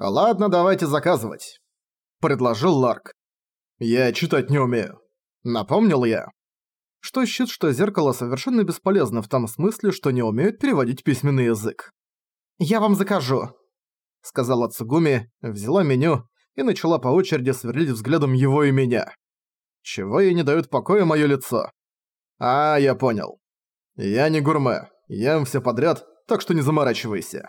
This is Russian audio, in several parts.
«Ладно, давайте заказывать», — предложил Ларк. «Я читать не умею», — напомнил я. Что счит, что зеркало совершенно бесполезно в том смысле, что не умеет переводить письменный язык. «Я вам закажу», — сказала Цугуми, взяла меню и начала по очереди сверлить взглядом его и меня. Чего ей не дают покоя моё лицо? А, я понял. Я не гурме, ем всё подряд, так что не заморачивайся.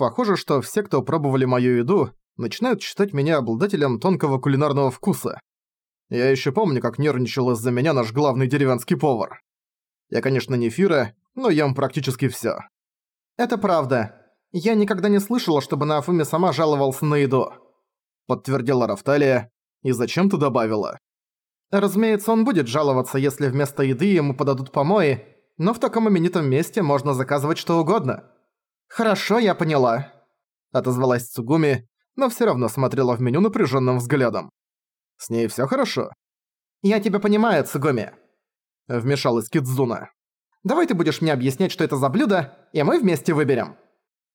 Похоже, что все, кто пробовали мою еду, начинают считать меня обладателем тонкого кулинарного вкуса. Я еще помню, как нервничал из-за меня наш главный деревенский повар. Я, конечно, не Фира, но ем практически все. «Это правда. Я никогда не слышала, чтобы Нафуми сама жаловался на еду», подтвердила Рафталия и зачем-то добавила. «Разумеется, он будет жаловаться, если вместо еды ему подадут помои, но в таком именитом месте можно заказывать что угодно». «Хорошо, я поняла», — отозвалась Цугуми, но всё равно смотрела в меню напряжённым взглядом. «С ней всё хорошо?» «Я тебя понимаю, Цугуми», — вмешалась Кидзуна. «Давай ты будешь мне объяснять, что это за блюдо, и мы вместе выберем».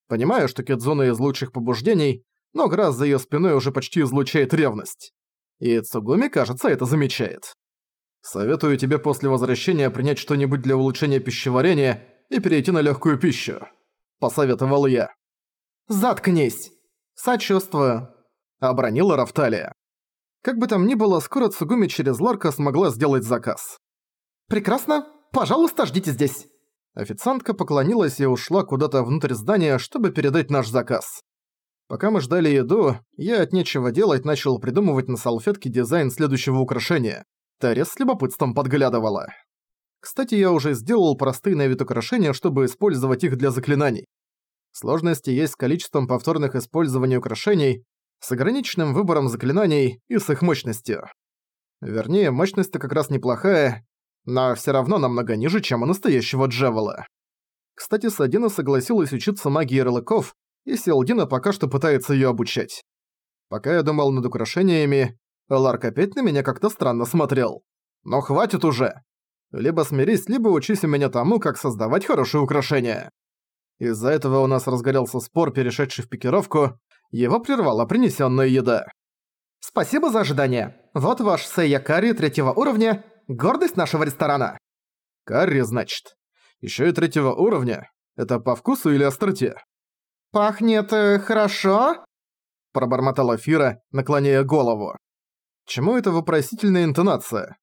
Понимаю, что Кидзуна из лучших побуждений, но Грасс за её спиной уже почти излучает ревность. И Цугуми, кажется, это замечает. Советую тебе после возвращения принять что-нибудь для улучшения пищеварения и перейти на лёгкую пищу. – посоветовал я. «Заткнись! Сочувствую!» – обронила Рафталия. Как бы там ни было, скоро Цугуми через Ларка смогла сделать заказ. «Прекрасно! Пожалуйста, ждите здесь!» Официантка поклонилась и ушла куда-то внутрь здания, чтобы передать наш заказ. Пока мы ждали еду, я от нечего делать начал придумывать на салфетке дизайн следующего украшения. Тарес с любопытством подглядывала. Кстати, я уже сделал простые на вид украшения, чтобы использовать их для заклинаний. Сложности есть с количеством повторных использований украшений, с ограниченным выбором заклинаний и с их мощностью. Вернее, мощность-то как раз неплохая, но всё равно намного ниже, чем у настоящего Джевела. Кстати, Садина согласилась учиться магии ярлыков, и Селдина пока что пытается её обучать. Пока я думал над украшениями, Ларк опять на меня как-то странно смотрел. Но хватит уже! Либо смирись, либо учись у меня тому, как создавать хорошие украшения. Из-за этого у нас разгорелся спор, перешедший в пикировку. Его прервала принесенная еда. «Спасибо за ожидание. Вот ваш Сэйя Карри третьего уровня, гордость нашего ресторана». «Карри, значит. Еще и третьего уровня. Это по вкусу или остроте?» «Пахнет э, хорошо?» Пробормотала Фира, наклоняя голову. Чему это вопросительная интонация?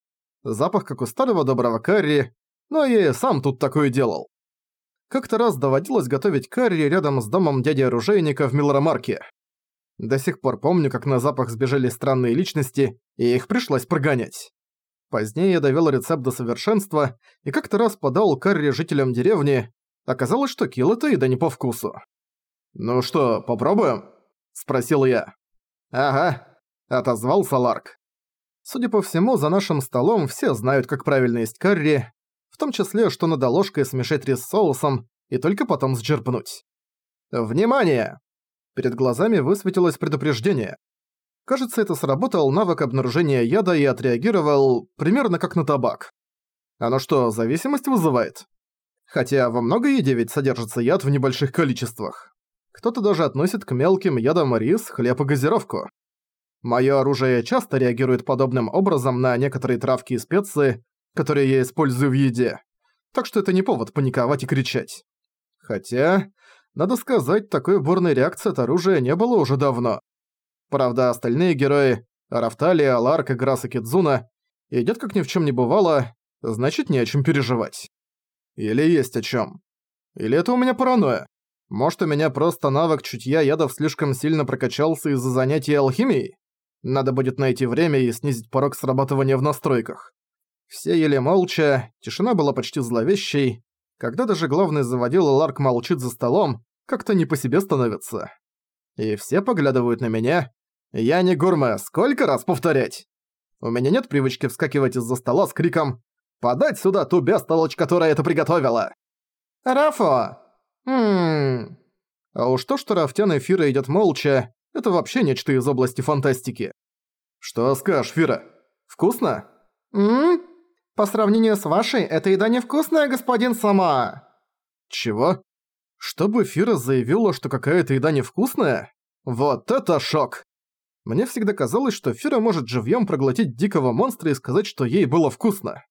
Запах как у старого доброго карри, но я и сам тут такое делал. Как-то раз доводилось готовить карри рядом с домом дяди-оружейника в Милромарке. До сих пор помню, как на запах сбежали странные личности, и их пришлось прогонять. Позднее я довел рецепт до совершенства, и как-то раз подал карри жителям деревни. Оказалось, что килл это еда не по вкусу. «Ну что, попробуем?» – спросил я. «Ага», – отозвался Ларк. Судя по всему, за нашим столом все знают, как правильно есть карри, в том числе, что надо ложкой смешать рис с соусом и только потом сджерпнуть. «Внимание!» Перед глазами высветилось предупреждение. Кажется, это сработал навык обнаружения яда и отреагировал примерно как на табак. Оно что, зависимость вызывает? Хотя во многой еде ведь содержится яд в небольших количествах. Кто-то даже относит к мелким ядам рис, хлеб и газировку. Моё оружие часто реагирует подобным образом на некоторые травки и специи, которые я использую в еде. Так что это не повод паниковать и кричать. Хотя, надо сказать, такой бурной реакции от оружия не было уже давно. Правда, остальные герои Рафталия, Ларк, Грас и Кидзуна едят как ни в чем не бывало, значит не о чем переживать. Или есть о чем. Или это у меня паранойя. Может, у меня просто навык чутья ядов слишком сильно прокачался из-за занятий алхимией? Надо будет найти время и снизить порог срабатывания в настройках. Все ели молча, тишина была почти зловещей. Когда даже главный заводил Ларк молчит за столом, как-то не по себе становится. И все поглядывают на меня. Я не гурме, сколько раз повторять? У меня нет привычки вскакивать из-за стола с криком «Подать сюда ту бестолочь, которая это приготовила!» «Рафо! Ммм...» А уж то, что Рафтян и Фира едят молча, это вообще нечто из области фантастики. Что скажешь, Фира? Вкусно? Ммм? По сравнению с вашей, эта еда невкусная, господин Сама. Чего? Чтобы Фира заявила, что какая-то еда невкусная? Вот это шок! Мне всегда казалось, что Фира может живьем проглотить дикого монстра и сказать, что ей было вкусно.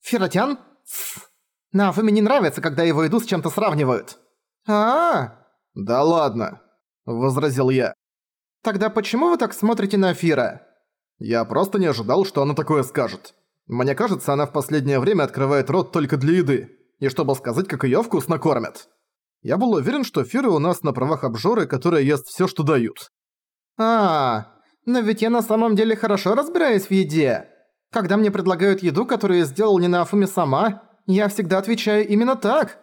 «Фиротян? Тссс. Нафуме не нравится, когда его еду с чем-то сравнивают». А, -а, а «Да ладно», — возразил я. «Тогда почему вы так смотрите на Фира?» Я просто не ожидал, что она такое скажет. Мне кажется, она в последнее время открывает рот только для еды, и чтобы сказать, как её вкусно кормят. Я был уверен, что Фира у нас на правах обжоры, которая ест всё, что дают. А, но ведь я на самом деле хорошо разбираюсь в еде. Когда мне предлагают еду, которую я сделал не на Афуме сама, я всегда отвечаю именно так.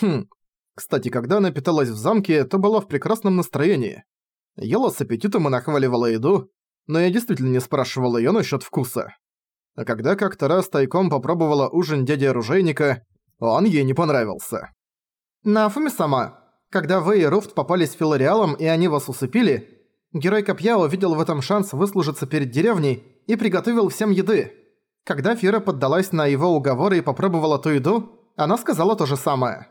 Хм. Кстати, когда она питалась в замке, то была в прекрасном настроении. Ела с аппетитом и нахваливала еду, но я действительно не спрашивал её насчёт вкуса. А когда как-то раз тайком попробовала ужин дяди-оружейника, он ей не понравился. «Нафуми сама, когда вы и Руфт попались с Филариалом и они вас усыпили, Герой Копья увидел в этом шанс выслужиться перед деревней и приготовил всем еды. Когда Фира поддалась на его уговоры и попробовала ту еду, она сказала то же самое.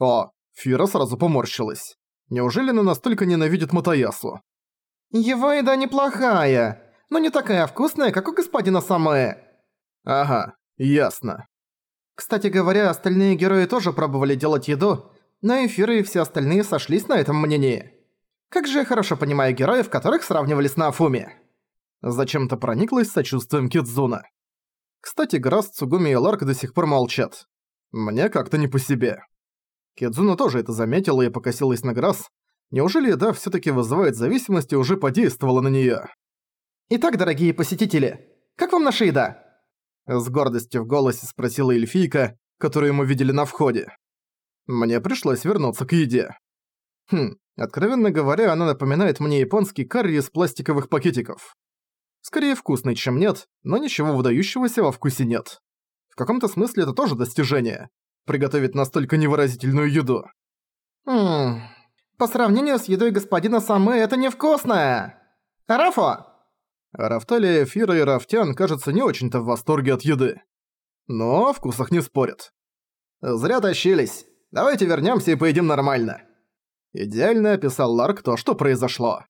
О, Фира сразу поморщилась. Неужели она настолько ненавидит Матаясу? «Его еда неплохая, но не такая вкусная, как у господина Самэ». «Ага, ясно». Кстати говоря, остальные герои тоже пробовали делать еду, но Эфиры и все остальные сошлись на этом мнении. Как же я хорошо понимаю героев, которых сравнивали с Нафуми. Зачем-то прониклась сочувствием Кидзуна. Кстати, Граст, Цугуми и Ларк до сих пор молчат. Мне как-то не по себе. Кидзуна тоже это заметила и покосилась на Грасс. Неужели еда всё таки вызывает зависимость и уже подействовала на неё? «Итак, дорогие посетители, как вам наша еда?» С гордостью в голосе спросила эльфийка, которую мы видели на входе. Мне пришлось вернуться к еде. Хм, Откровенно говоря, она напоминает мне японский карри из пластиковых пакетиков. Скорее вкусный, чем нет, но ничего выдающегося во вкусе нет. В каком-то смысле это тоже достижение. Приготовить настолько невыразительную еду. Хм... По сравнению с едой господина Самы, это невкусное! Рафо! Рафталия, Фира и Рафтян, кажется, не очень-то в восторге от еды. Но о вкусах не спорят. Зря тащились. Давайте вернёмся и поедим нормально. Идеально описал Ларк то, что произошло.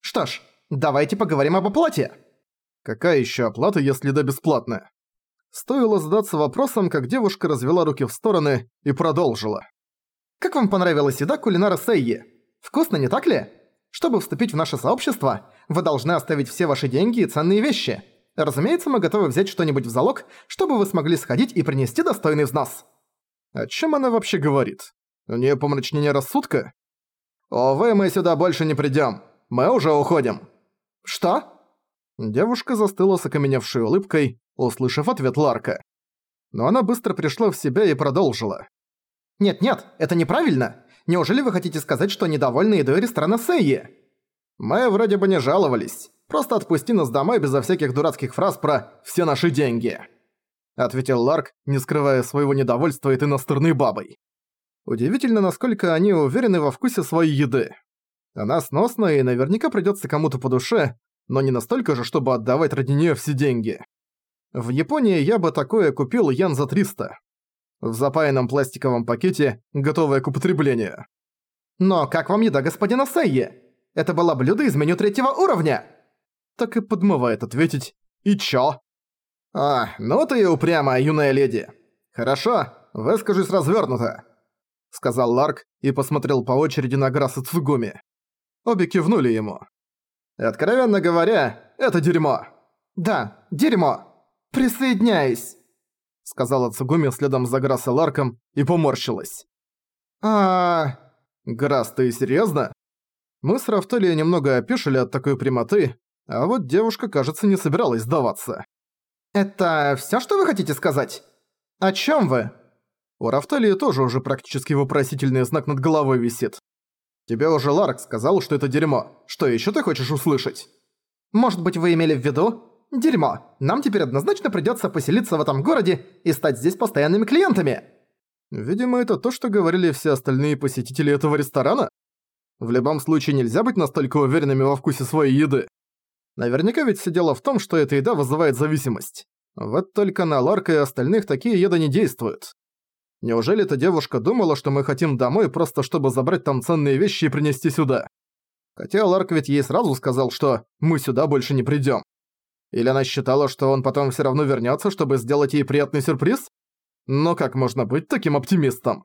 Что ж, давайте поговорим об оплате. Какая еще оплата, если да бесплатная? Стоило задаться вопросом, как девушка развела руки в стороны и продолжила. Как вам понравилась еда кулинара Сейи? Вкусно, не так ли? Чтобы вступить в наше сообщество, вы должны оставить все ваши деньги и ценные вещи. Разумеется, мы готовы взять что-нибудь в залог, чтобы вы смогли сходить и принести достойный взнос. О чем она вообще говорит? У нее помрачнение рассудка? «Увы, мы сюда больше не придём. Мы уже уходим». «Что?» Девушка застыла с окаменевшей улыбкой, услышав ответ Ларка. Но она быстро пришла в себя и продолжила. «Нет-нет, это неправильно. Неужели вы хотите сказать, что недовольны едой ресторана Сэйи?» «Мы вроде бы не жаловались. Просто отпусти нас домой безо всяких дурацких фраз про «все наши деньги», — ответил Ларк, не скрывая своего недовольства этой настырной бабой. Удивительно, насколько они уверены во вкусе своей еды. Она сносная и наверняка придётся кому-то по душе, но не настолько же, чтобы отдавать ради неё все деньги. В Японии я бы такое купил ян за 300. В запаянном пластиковом пакете, готовое к употреблению. «Но как вам еда господина Сайи? Это было блюдо из меню третьего уровня!» Так и подмывает ответить «И чё?» «А, ну ты и упрямая, юная леди. Хорошо, выскажусь развернуто сказал Ларк и посмотрел по очереди на Грасса Цугуми. Обе кивнули ему. «Откровенно говоря, это дерьмо!» «Да, дерьмо! Присоединяюсь!» Сказала Цугуми следом за Грасса Ларком и поморщилась. а Грасс, ты серьёзно?» Мы с Рафталией немного опешили от такой прямоты, а вот девушка, кажется, не собиралась сдаваться. «Это всё, что вы хотите сказать? О чём вы?» У Рафталии тоже уже практически вопросительный знак над головой висит. Тебе уже Ларк сказал, что это дерьмо. Что ещё ты хочешь услышать? Может быть, вы имели в виду? Дерьмо. Нам теперь однозначно придётся поселиться в этом городе и стать здесь постоянными клиентами. Видимо, это то, что говорили все остальные посетители этого ресторана. В любом случае нельзя быть настолько уверенными во вкусе своей еды. Наверняка ведь все дело в том, что эта еда вызывает зависимость. Вот только на Ларка и остальных такие еды не действуют. Неужели эта девушка думала, что мы хотим домой просто чтобы забрать там ценные вещи и принести сюда? Хотя Ларк ведь ей сразу сказал, что «мы сюда больше не придём». Или она считала, что он потом всё равно вернётся, чтобы сделать ей приятный сюрприз? Но как можно быть таким оптимистом?